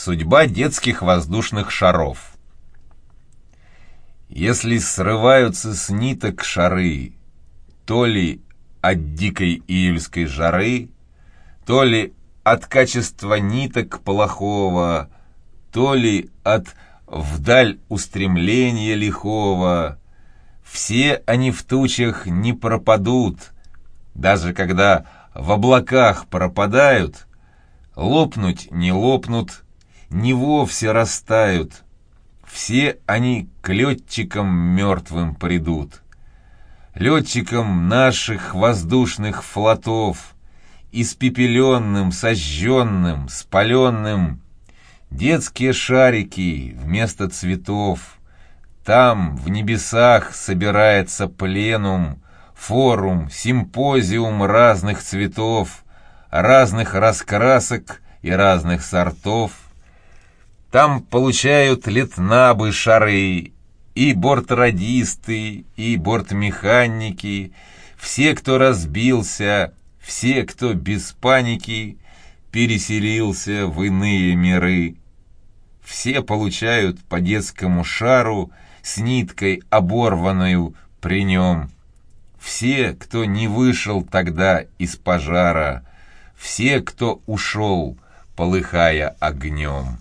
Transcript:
Судьба детских воздушных шаров. Если срываются с ниток шары, то ли от дикой июльской жары, то ли от качества ниток плохого, то ли от вдаль устремления лихого, все они в тучах не пропадут, даже когда в облаках пропадают, лопнуть не лопнут, не вовсе растают. Все они к летчикам мертвым придут. Летчикам наших воздушных флотов, испепеленным, сожженным, спаленным, детские шарики вместо цветов. Там, в небесах, собирается пленум, форум, симпозиум разных цветов, разных раскрасок и разных сортов — там получают летнабы шары, и бортрадисты, и бортмеханики, все, кто разбился, все, кто без паники переселился в иные миры. Все получают по детскому шару с ниткой оборванную при нем. Все, кто не вышел тогда из пожара, все, кто ушел, полыхая огнем.